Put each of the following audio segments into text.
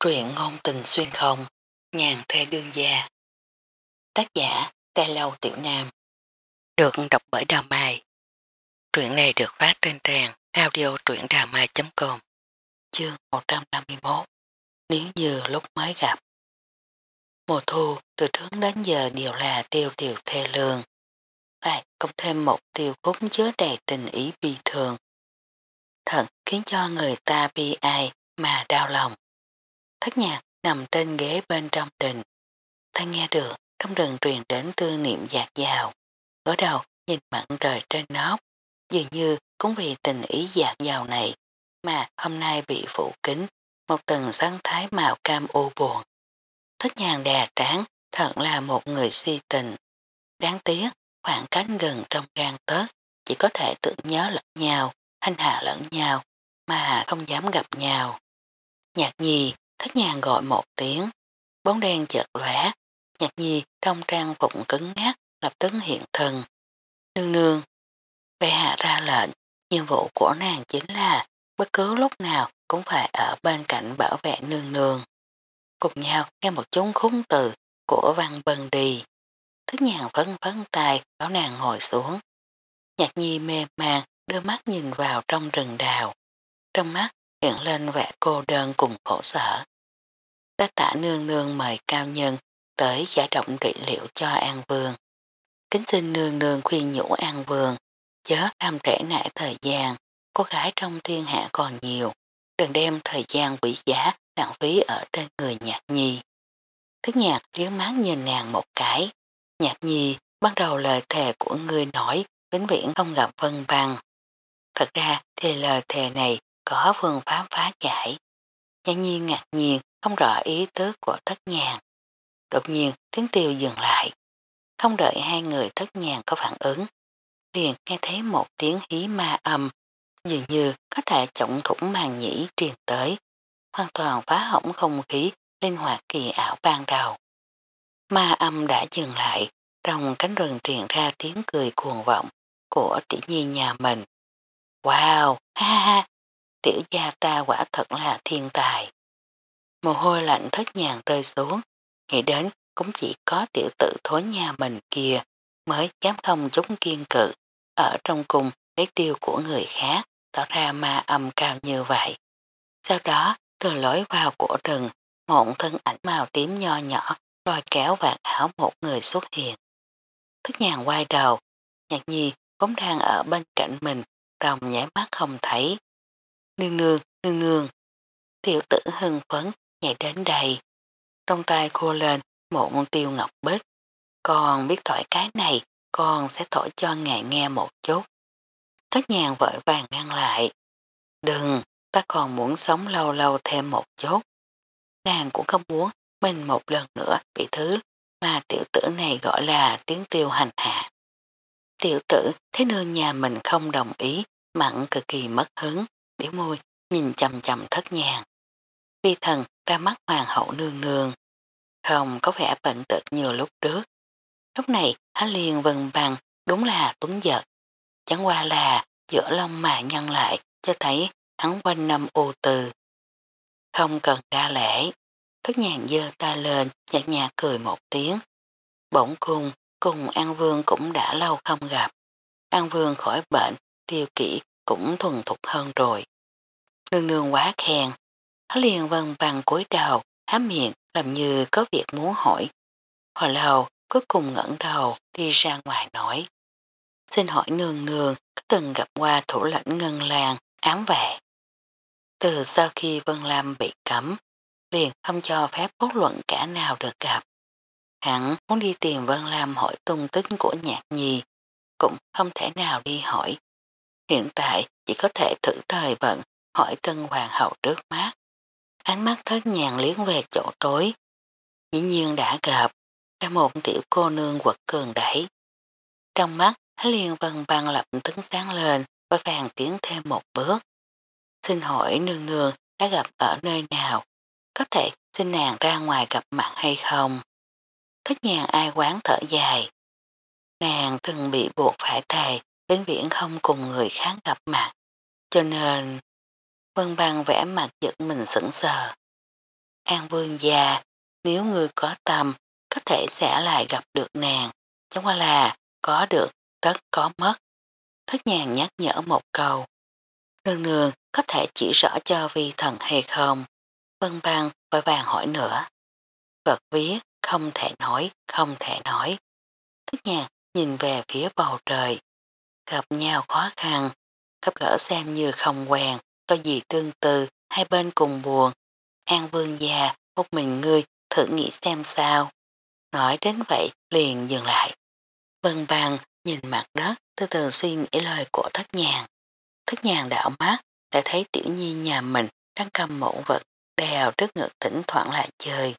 Truyện ngôn tình xuyên không, nhàn thê đương gia. Tác giả, Tê Lâu Tiểu Nam. Được đọc bởi Đào Mai. Truyện này được phát trên trang audio truyệnđàmai.com Chương 151 Nếu như lúc mới gặp Mùa thu từ trước đến giờ đều là tiêu điều thê lương. Lại cộng thêm một tiêu khúc chứa đầy tình ý bi thường. Thật khiến cho người ta bi ai mà đau lòng. Thất nhạc nằm trên ghế bên trong đình. Ta nghe được trong rừng truyền đến tư niệm dạt dào. Ở đầu nhìn mặn trời trên nóc. Dường như cũng vì tình ý dạt dào này mà hôm nay bị phủ kính một tầng sáng thái màu cam ô buồn. Thất nhàng đè tráng thật là một người si tình. Đáng tiếc khoảng cách gần trong gan tớt chỉ có thể tự nhớ lẫn nhau, hành hạ lẫn nhau mà không dám gặp nhau. Nhạc nhì Thất nhàng gọi một tiếng, bóng đen chợt lóe, nhạc nhi trong trang phục cứng ngát lập tức hiện thân. Nương nương, bệ hạ ra lệnh, nhiệm vụ của nàng chính là bất cứ lúc nào cũng phải ở bên cạnh bảo vệ nương nương. Cùng nhau nghe một chúng khúng từ của văn bần đi. Thức nhàng phấn phấn tay bảo nàng ngồi xuống. Nhạc nhi mê màng đưa mắt nhìn vào trong rừng đào. Trong mắt hiện lên vẻ cô đơn cùng khổ sở đã tả nương nương mời cao nhân tới giải động trị liệu cho An Vương. Kính xin nương nương khuyên nhủ An Vương, chớ ham trễ nại thời gian, cô gái trong thiên hạ còn nhiều, đừng đem thời gian quỷ giá lãng phí ở trên người nhạc nhi. Thức nhạc liếc mắt nhìn nàng một cái, nhạc nhi bắt đầu lời thề của người nói vĩnh viễn không gặp vân băng. Thật ra thì lời thề này có phương pháp phá giải. Nhạc nhi ngạc nhiên không rõ ý tứ của thất nhàng. Đột nhiên tiếng tiêu dừng lại. Không đợi hai người thất nhàng có phản ứng. Liền nghe thấy một tiếng hí ma âm, dường như có thể trọng thủng màng nhĩ truyền tới, hoàn toàn phá hỏng không khí linh hoạt kỳ ảo ban đầu. Ma âm đã dừng lại, trong cánh rừng truyền ra tiếng cười cuồng vọng của tỷ nhi nhà mình. Wow, ha ha, tiểu gia ta quả thật là thiên tài. Mồ hôi lạnh thất nhàng rơi xuống, nghĩ đến cũng chỉ có tiểu tử thối nhà mình kia mới dám không chúng kiên cự, ở trong cùng lấy tiêu của người khác, tỏ ra ma âm cao như vậy. Sau đó, từ lối vào của rừng, một thân ảnh màu tím nho nhỏ lôi kéo vạt áo một người xuất hiện. Thức nhàng quay đầu, nhạc nhi vốn đang ở bên cạnh mình, đồng nhảy mắt không thấy. Nương nương, nương nương. Tiểu tử hưng phấn nhảy đến đây. Trong tay cô lên một tiêu ngọc bích. Con biết thổi cái này, con sẽ thổi cho ngài nghe một chút. Thất nhàng vội vàng ngăn lại. Đừng, ta còn muốn sống lâu lâu thêm một chút. Nàng cũng không muốn mình một lần nữa bị thứ mà tiểu tử này gọi là tiếng tiêu hành hạ. Tiểu tử thấy nương nhà mình không đồng ý, mặn cực kỳ mất hứng, biểu môi, nhìn chầm chầm thất nhàng. Vi thần ra mắt hoàng hậu nương nương. Không có vẻ bệnh tật như lúc trước. Lúc này hắn liền vần bằng đúng là tuấn giật. Chẳng qua là giữa lông mà nhân lại cho thấy hắn quanh năm ô từ. Không cần đa lễ. thất nhàn dơ ta lên nhạt nhạt cười một tiếng. Bỗng cung cùng An Vương cũng đã lâu không gặp. An Vương khỏi bệnh tiêu kỹ cũng thuần thục hơn rồi. Nương nương quá khen, hắn liền vần bằng cúi đầu, há miệng làm như có việc muốn hỏi. Hồi lâu, cuối cùng ngẩn đầu đi ra ngoài nói. Xin hỏi nương nương có từng gặp qua thủ lãnh ngân làng ám vệ. Từ sau khi Vân Lam bị cấm, liền không cho phép bất luận cả nào được gặp. Hẳn muốn đi tìm Vân Lam hỏi tung tích của nhạc nhi, cũng không thể nào đi hỏi. Hiện tại chỉ có thể thử thời vận hỏi tân hoàng hậu trước mắt. Ánh mắt thất nhàng liếng về chỗ tối. Dĩ nhiên đã gặp, là một tiểu cô nương quật cường đẩy. Trong mắt, hắn liền vần Băng lập tức sáng lên và vàng tiến thêm một bước. Xin hỏi nương nương đã gặp ở nơi nào? Có thể xin nàng ra ngoài gặp mặt hay không? Thất nhàng ai quán thở dài. Nàng từng bị buộc phải thề, vĩnh viễn không cùng người khác gặp mặt. Cho nên, Vân băng vẽ mặt giật mình sững sờ. An Vương già, nếu người có tâm, có thể sẽ lại gặp được nàng, chẳng qua là có được, tất có mất. Thất nhàng nhắc nhở một câu. Nương nương có thể chỉ rõ cho vi thần hay không? Vân băng vội vàng hỏi nữa. Vật viết không thể nói, không thể nói. Thất nhàng nhìn về phía bầu trời. Gặp nhau khó khăn, gặp gỡ xem như không quen, có gì tương tự hai bên cùng buồn. An vương già, một mình ngươi, thử nghĩ xem sao. Nói đến vậy liền dừng lại. Vân bằng, nhìn mặt đất, từ từ suy nghĩ lời của thất nhàng. Thất nhàng đảo mắt, đã thấy tiểu nhi nhà mình đang cầm mẫu vật, đèo trước ngực thỉnh thoảng lại chơi.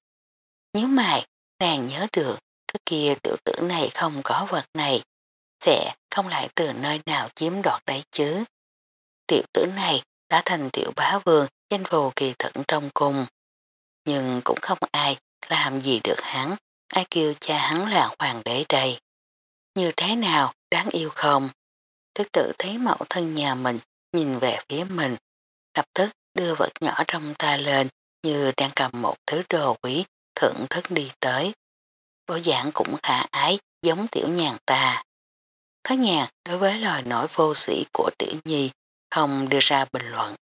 Nhớ mày, nàng nhớ được, trước kia tiểu tử này không có vật này, sẽ không lại từ nơi nào chiếm đoạt đấy chứ. Tiểu tử này đã thành tiểu bá vương danh vô kỳ thận trong cung. Nhưng cũng không ai làm gì được hắn, ai kêu cha hắn là hoàng đế đây. Như thế nào, đáng yêu không? Thức tự thấy mẫu thân nhà mình nhìn về phía mình, lập tức đưa vật nhỏ trong tay lên như đang cầm một thứ đồ quý thưởng thức đi tới. Bộ dạng cũng khả ái giống tiểu nhàn ta. Thất nhạc đối với lời nói vô sĩ của tiểu nhi không đưa ra bình luận.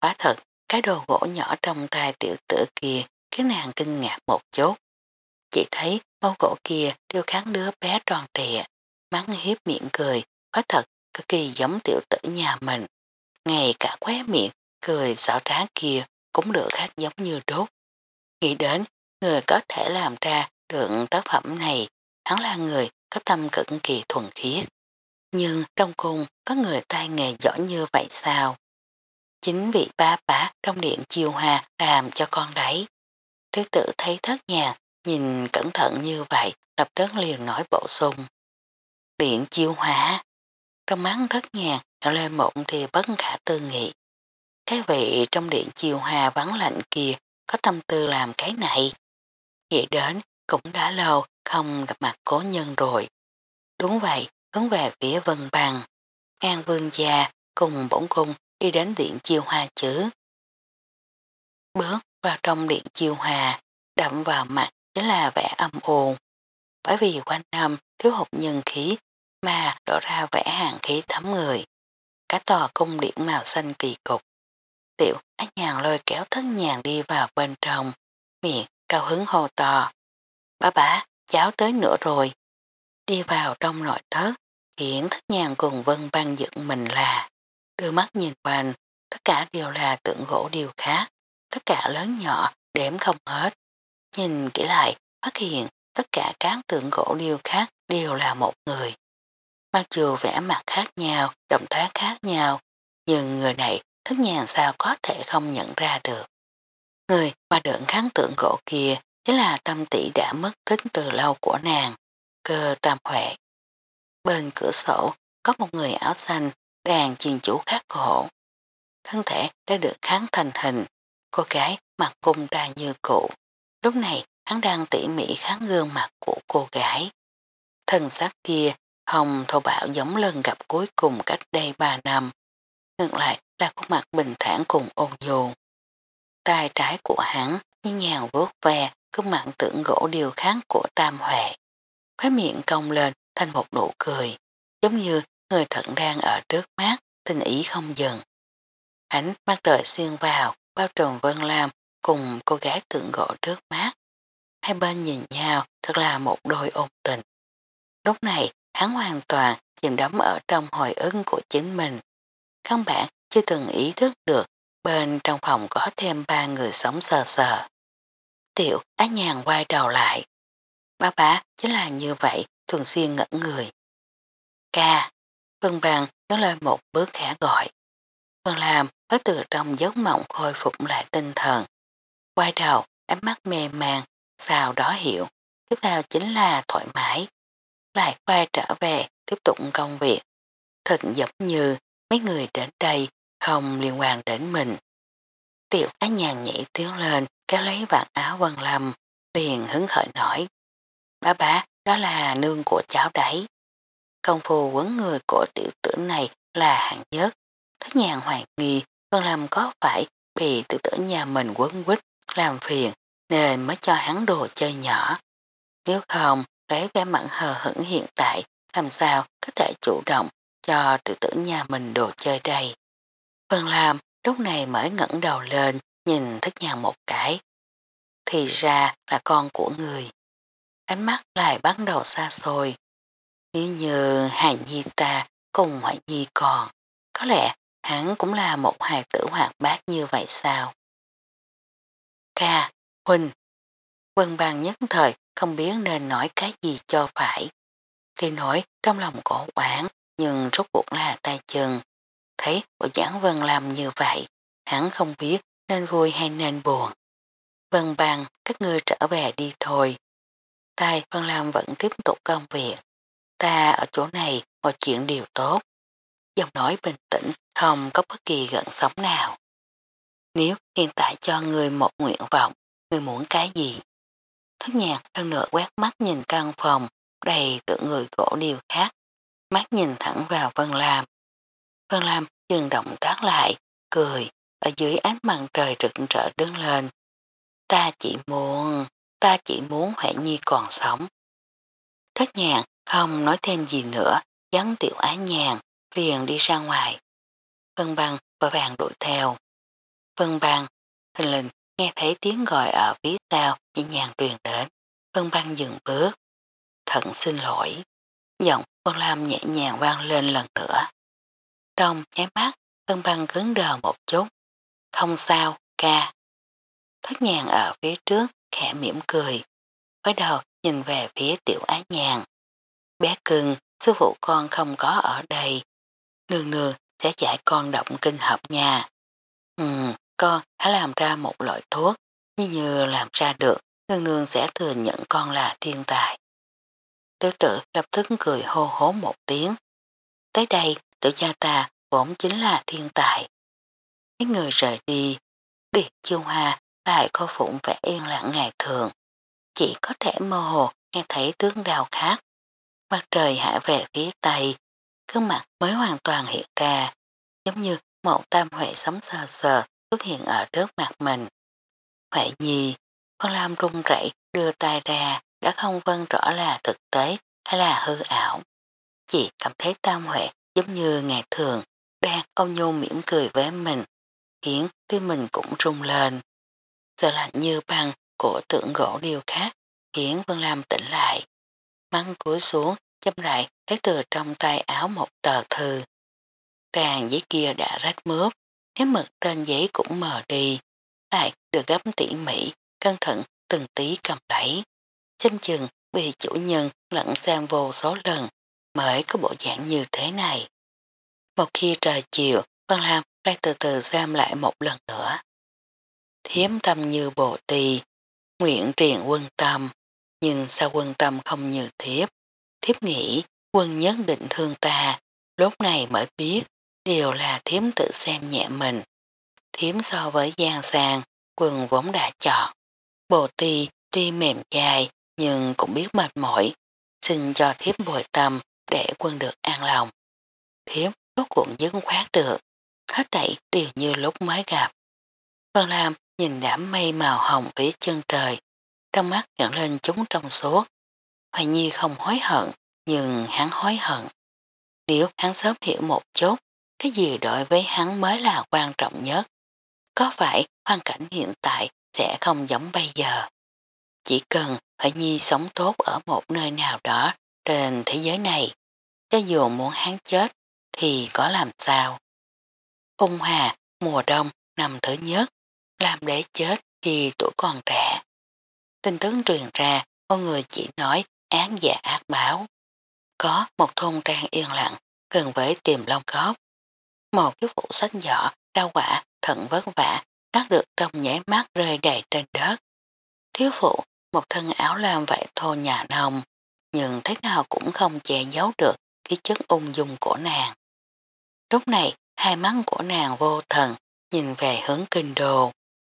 Quá thật, cái đồ gỗ nhỏ trong tay tiểu tử kia khiến nàng kinh ngạc một chút. Chỉ thấy mâu gỗ kia đều kháng đứa bé tròn trịa, mắng hiếp miệng cười, quá thật cực kỳ giống tiểu tử nhà mình. Ngay cả khóe miệng, cười xảo trá kia cũng được khác giống như đốt. Nghĩ đến, người có thể làm ra được tác phẩm này, hắn là người có tâm cực kỳ thuần khiết. Nhưng trong cùng có người tay nghề giỏi như vậy sao? Chính vị ba bá trong điện chiêu hòa làm cho con đấy. Thứ tự thấy thất nhà, nhìn cẩn thận như vậy, lập tức liền nói bổ sung. Điện chiêu hòa. Trong mắt thất nhà, nhỏ lên mộng thì bất khả tư nghị. Cái vị trong điện chiêu hòa vắng lạnh kia có tâm tư làm cái này. Nghĩ đến cũng đã lâu không gặp mặt cố nhân rồi. Đúng vậy, hướng về phía vân bằng. An vương gia cùng bổn cung đi đến điện chiêu hòa chứ. Bước vào trong điện chiêu hòa, đậm vào mặt chính là vẻ âm ồn. Bởi vì quanh năm thiếu hụt nhân khí mà đổ ra vẻ hàng khí thấm người. Cả tòa cung điện màu xanh kỳ cục. Tiểu ác nhàn lôi kéo thân nhàn đi vào bên trong, miệng cao hứng hô to. Bá bá, cháu tới nữa rồi. Đi vào trong nội thất, hiển thất nhàn cùng vân băng dựng mình là, đưa mắt nhìn quanh, tất cả đều là tượng gỗ điều khác, tất cả lớn nhỏ, đếm không hết. Nhìn kỹ lại, phát hiện tất cả các tượng gỗ điêu khác đều là một người. Mặc dù vẽ mặt khác nhau, động tác khác nhau, nhưng người này thất nhàn sao có thể không nhận ra được. Người mà đựng kháng tượng gỗ kia chính là tâm tỷ đã mất tính từ lâu của nàng, cơ tam huệ. Bên cửa sổ có một người áo xanh đang chiên chủ khát cổ Thân thể đã được kháng thành hình, cô gái mặt cung ra như cũ. Lúc này hắn đang tỉ mỉ kháng gương mặt của cô gái. Thân xác kia hồng thô bạo giống lần gặp cuối cùng cách đây 3 năm. Ngược lại là khuôn mặt bình thản cùng ôn nhu. tay trái của hắn như nhàng vuốt ve khuôn mặt tượng gỗ điều kháng của Tam Huệ khóe miệng cong lên thành một nụ cười, giống như người thận đang ở trước mắt, tình ý không dừng. Ánh mắt trời xuyên vào, bao trùm Vân Lam cùng cô gái tượng gỗ trước mắt. Hai bên nhìn nhau thật là một đôi ôn tình. Lúc này hắn hoàn toàn chìm đắm ở trong hồi ức của chính mình. Căn bản chưa từng ý thức được bên trong phòng có thêm ba người sống sờ sờ. Tiểu á nhàn quay đầu lại. Ba bá chính là như vậy thường xuyên ngẩn người. Ca, Vân Bằng nói lên một bước khả gọi. Vân Lam mới từ trong giấc mộng khôi phục lại tinh thần. Quay đầu, ánh mắt mê màng, sau đó hiểu, tiếp theo chính là thoải mái. Lại quay trở về, tiếp tục công việc. Thật giống như mấy người đến đây không liên quan đến mình. Tiểu á nhàn nhảy tiếng lên, kéo lấy vạt áo Vân Lâm, liền hứng khởi nổi. Bá bá, đó là nương của cháu đấy. Công phu quấn người của tiểu tử này là hạng nhất. Thất nhàn hoài nghi, con làm có phải bị tiểu tử nhà mình quấn quýt làm phiền nên mới cho hắn đồ chơi nhỏ. Nếu không, lấy vẻ mặn hờ hững hiện tại, làm sao có thể chủ động cho tiểu tử nhà mình đồ chơi đây. Phần làm, lúc này mới ngẩng đầu lên nhìn thất nhàn một cái. Thì ra là con của người. Ánh mắt lại bắt đầu xa xôi. Nếu như hài nhi ta cùng hoại nhi còn, có lẽ hắn cũng là một hài tử hoạt bát như vậy sao? Ca, Huynh, Vân Bang nhất thời không biết nên nói cái gì cho phải. Thì nổi trong lòng cổ quản nhưng rốt cuộc là tay chừng. Thấy bộ dáng Vân làm như vậy, hắn không biết nên vui hay nên buồn. Vân Bang, các ngươi trở về đi thôi tay Vân Lam vẫn tiếp tục công việc. Ta ở chỗ này mọi chuyện đều tốt. Giọng nói bình tĩnh, không có bất kỳ gận sóng nào. Nếu hiện tại cho người một nguyện vọng, người muốn cái gì? Thất nhạc thân nửa quét mắt nhìn căn phòng, đầy tự người gỗ điều khác. Mắt nhìn thẳng vào Vân Lam. Vân Lam dừng động tác lại, cười, ở dưới ánh mặt trời rực rỡ đứng lên. Ta chỉ muốn, ta chỉ muốn Huệ Nhi còn sống. Thất nhàn không nói thêm gì nữa, dắn tiểu ái nhàn, liền đi ra ngoài. Vân băng và vàng đuổi theo. Vân băng, thình lình nghe thấy tiếng gọi ở phía sau nhẹ nhàng truyền đến. Vân băng dừng bước. Thận xin lỗi. Giọng con Lam nhẹ nhàng vang lên lần nữa. Trong nháy mắt, Vân băng cứng đờ một chút. Không sao, ca. Thất nhàng ở phía trước, khẽ mỉm cười. quay đầu nhìn về phía tiểu á nhàn. Bé cưng, sư phụ con không có ở đây. Nương nương sẽ dạy con động kinh hợp nhà. Ừ, con đã làm ra một loại thuốc, như như làm ra được, nương nương sẽ thừa nhận con là thiên tài. Tiểu tử lập tức cười hô hố một tiếng. Tới đây, tiểu gia ta vốn chính là thiên tài. Mấy người rời đi, đi chiêu hoa lại khôi phụng vẻ yên lặng ngày thường. Chỉ có thể mơ hồ nghe thấy tướng đào khác. Mặt trời hạ về phía tây, gương mặt mới hoàn toàn hiện ra, giống như một tam huệ sống sờ sờ xuất hiện ở trước mặt mình. Huệ nhi, con Lam run rẩy đưa tay ra đã không vân rõ là thực tế hay là hư ảo. Chỉ cảm thấy tam huệ giống như ngày thường, đang ông nhô mỉm cười với mình, khiến tim mình cũng rung lên. Giờ lạnh như bằng của tượng gỗ điều khác, khiến Vân Lam tỉnh lại. Măng cúi xuống, châm lại lấy từ trong tay áo một tờ thư. Tràn giấy kia đã rách mướp, nếp mực trên giấy cũng mờ đi, lại được gấp tỉ mỉ, cẩn thận từng tí cầm lấy. Xem chừng vì chủ nhân lẫn xem vô số lần mới có bộ dạng như thế này. Một khi trời chiều, Vân Lam lại từ từ xem lại một lần nữa. Thiếm tâm như bộ tỳ nguyện truyền quân tâm, nhưng sao quân tâm không như thiếp. Thiếp nghĩ quân nhất định thương ta, lúc này mới biết đều là thiếm tự xem nhẹ mình. Thiếm so với gian sàng, quân vốn đã chọn. Bồ ti tuy mềm dài nhưng cũng biết mệt mỏi, xin cho thiếp bồi tâm để quân được an lòng. Thiếp rốt cuộn dứt khoát được, hết thảy đều như lúc mới gặp. phần làm nhìn đám mây màu hồng phía chân trời, trong mắt nhận lên chúng trong suốt. Hoài Nhi không hối hận, nhưng hắn hối hận. Nếu hắn sớm hiểu một chút, cái gì đối với hắn mới là quan trọng nhất. Có phải hoàn cảnh hiện tại sẽ không giống bây giờ. Chỉ cần Hoài Nhi sống tốt ở một nơi nào đó trên thế giới này, cho dù muốn hắn chết thì có làm sao. Ung Hà, mùa đông, năm thứ nhất, làm để chết khi tuổi còn trẻ. Tin tức truyền ra, con người chỉ nói án giả dạ ác báo. Có một thôn trang yên lặng, gần với tìm long cốc. Một chiếc phụ sách giỏ, đau quả, thận vất vả, cắt được trong nháy mắt rơi đầy trên đất. Thiếu phụ, một thân áo lam vải thô nhà nồng, nhưng thế nào cũng không che giấu được cái chất ung dung của nàng. Lúc này, hai mắt của nàng vô thần, nhìn về hướng kinh đồ,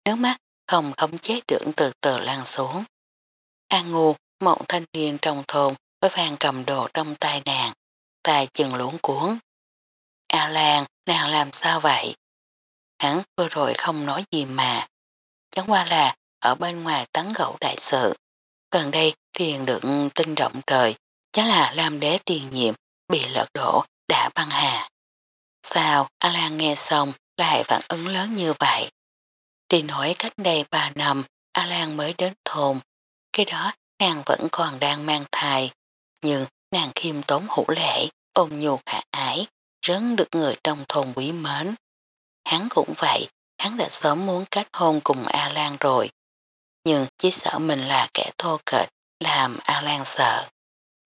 nước mắt không khống chế được từ từ lan xuống. An ngu, mộng thanh niên trong thôn với vàng cầm đồ trong tay nàng, tay chừng luống cuốn. A Lan, nàng làm sao vậy? Hắn vừa rồi không nói gì mà. Chẳng qua là ở bên ngoài tấn gẫu đại sự. Gần đây truyền được tin động trời, chắc là Lam đế tiền nhiệm bị lật đổ đã băng hà. Sao A Lan nghe xong lại phản ứng lớn như vậy? Thì nổi cách đây 3 năm A Lan mới đến thôn, cái đó nàng vẫn còn đang mang thai, nhưng nàng khiêm tốn hữu lễ, ôm nhu khả ái, rất được người trong thôn quý mến. Hắn cũng vậy, hắn đã sớm muốn kết hôn cùng A Lan rồi, nhưng chỉ sợ mình là kẻ thô kệch, làm A Lan sợ.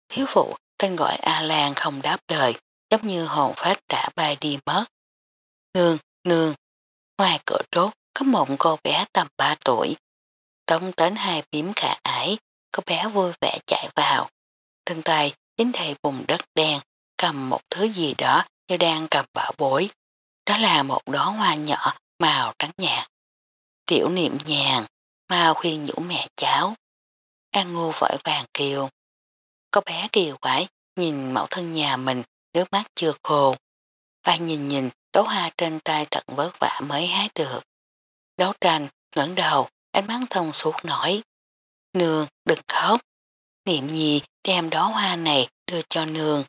Thiếu phụ tên gọi A Lan không đáp lời, giống như hồn phách đã bay đi mất. Nương, nương, ngoài cửa trốt có một cô bé tầm 3 tuổi. Tông đến hai bím khả ái, cô bé vui vẻ chạy vào. Trên tay dính đầy bùn đất đen, cầm một thứ gì đó như đang cầm bảo bối. Đó là một đóa hoa nhỏ màu trắng nhạt. Tiểu niệm nhàn, mau khuyên nhũ mẹ cháu. An ngu vội vàng kêu. Có bé kiều quái, nhìn mẫu thân nhà mình, nước mắt chưa khô. Lại nhìn nhìn đóa hoa trên tay thật vất vả mới hái được. Đấu tranh, ngẩng đầu, ánh mắt thông suốt nổi. Nương, đừng khóc. Niệm nhi đem đóa hoa này đưa cho nương.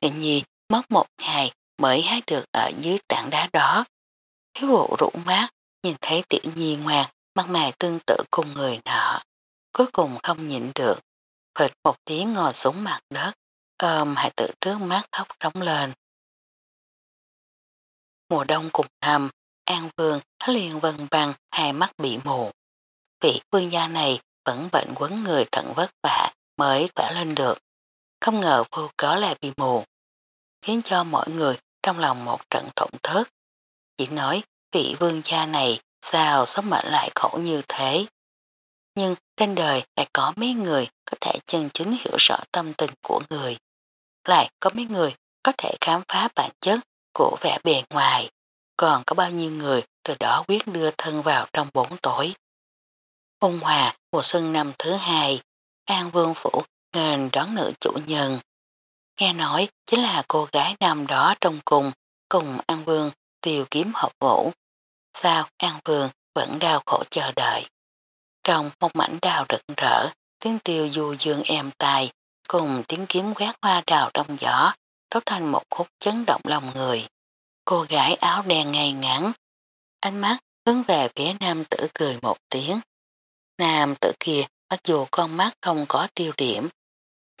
Niệm nhi mất một ngày mới hái được ở dưới tảng đá đó. thiếu vụ rũ mát, nhìn thấy tiểu nhi ngoan, mặt mày tương tự cùng người nọ. Cuối cùng không nhịn được, phịch một tiếng ngồi xuống mặt đất, ôm hại tự trước mắt khóc rống lên. Mùa đông cùng thầm, An Vương liền vân bằng hai mắt bị mù. Vị vương gia này vẫn bệnh quấn người thận vất vả mới khỏe lên được. Không ngờ vô cớ lại bị mù, khiến cho mọi người trong lòng một trận thổn thớt. Chỉ nói vị vương gia này sao sống mệnh lại khổ như thế. Nhưng trên đời lại có mấy người có thể chân chính hiểu rõ tâm tình của người. Lại có mấy người có thể khám phá bản chất của vẻ bề ngoài. Còn có bao nhiêu người từ đó quyết đưa thân vào trong bốn tối. Ung Hòa mùa xuân năm thứ hai, An Vương Phủ ngền đón nữ chủ nhân. Nghe nói chính là cô gái năm đó trong cùng, cùng An Vương tiêu kiếm hợp vũ. Sao An Vương vẫn đau khổ chờ đợi. Trong một mảnh đào rực rỡ, tiếng tiêu du dương êm tài, cùng tiếng kiếm quét hoa đào trong gió, tốt thành một khúc chấn động lòng người. Cô gái áo đen ngay ngắn, ánh mắt hướng về phía nam tử cười một tiếng. Nam tử kia mặc dù con mắt không có tiêu điểm,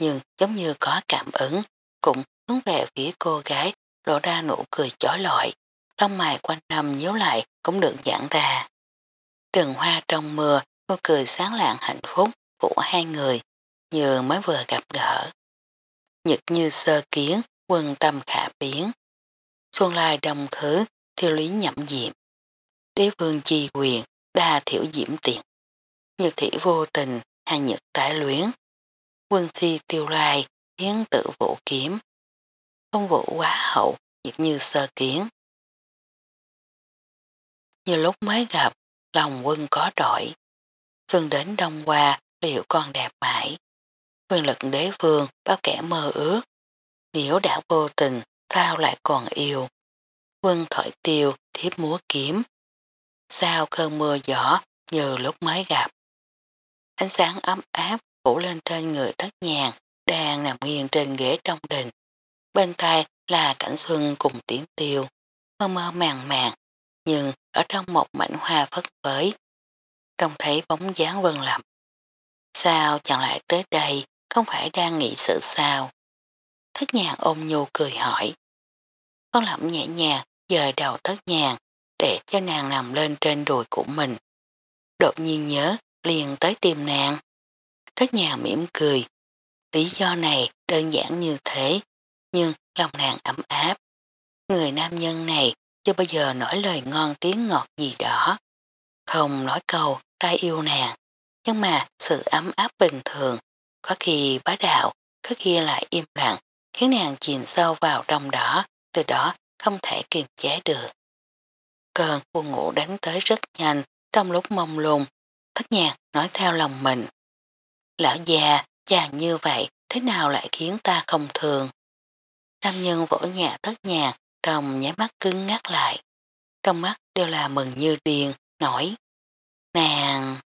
nhưng giống như có cảm ứng, cũng hướng về phía cô gái lộ ra nụ cười chói lọi, lông mày quanh năm nhíu lại cũng được giãn ra. Trừng hoa trong mưa, nụ cười sáng lạng hạnh phúc của hai người, như mới vừa gặp gỡ. Nhật như sơ kiến, quân tâm khả biến. Xuân lai đồng thứ, thiêu lý nhậm diệm. Đế vương chi quyền, đa thiểu diễm tiện. như thị vô tình, hà nhật tái luyến. Quân si tiêu lai, hiến tự vũ kiếm. Không vũ quá hậu, nhật như sơ kiến. Như lúc mới gặp, lòng quân có đổi. Xuân đến đông qua, liệu còn đẹp mãi. Quyền lực đế vương bao kẻ mơ ước. Nếu đã vô tình, sao lại còn yêu. Quân thổi tiêu, thiếp múa kiếm. Sao cơn mưa gió, như lúc mới gặp. Ánh sáng ấm áp phủ lên trên người thất nhàng, đang nằm nghiêng trên ghế trong đình. Bên tai là cảnh xuân cùng tiếng tiêu, mơ mơ màng màng, nhưng ở trong một mảnh hoa phất phới, trông thấy bóng dáng vân lầm. Sao chẳng lại tới đây, không phải đang nghĩ sự sao? Thất nhàng ôm nhu cười hỏi. con lẩm nhẹ nhàng, dời đầu thất nhàng, để cho nàng nằm lên trên đùi của mình. Đột nhiên nhớ, liền tới tìm nàng. Thất nhàng mỉm cười. Lý do này đơn giản như thế, nhưng lòng nàng ấm áp. Người nam nhân này chưa bao giờ nói lời ngon tiếng ngọt gì đó. Không nói câu ta yêu nàng, nhưng mà sự ấm áp bình thường, có khi bá đạo, có khi lại im lặng, khiến nàng chìm sâu vào trong đó, từ đó không thể kiềm chế được. Cơn buồn ngủ đánh tới rất nhanh, trong lúc mông lung, thất nhạc nói theo lòng mình. Lão già, chàng như vậy, thế nào lại khiến ta không thường? Nam nhân vỗ nhẹ thất nhạc, trong nháy mắt cứng ngắt lại. Trong mắt đều là mừng như điên, nổi. Nàng!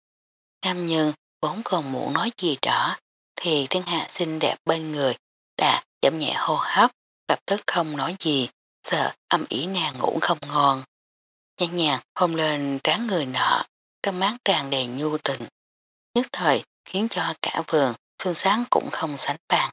Nam nhân vốn còn muốn nói gì đó thì thiên hạ xinh đẹp bên người đã giảm nhẹ hô hấp, lập tức không nói gì, sợ âm ý nàng ngủ không ngon. Nhẹ nhàng hôn lên trán người nọ, trong mắt tràn đầy nhu tình nhất thời khiến cho cả vườn xuân sáng cũng không sánh bàn.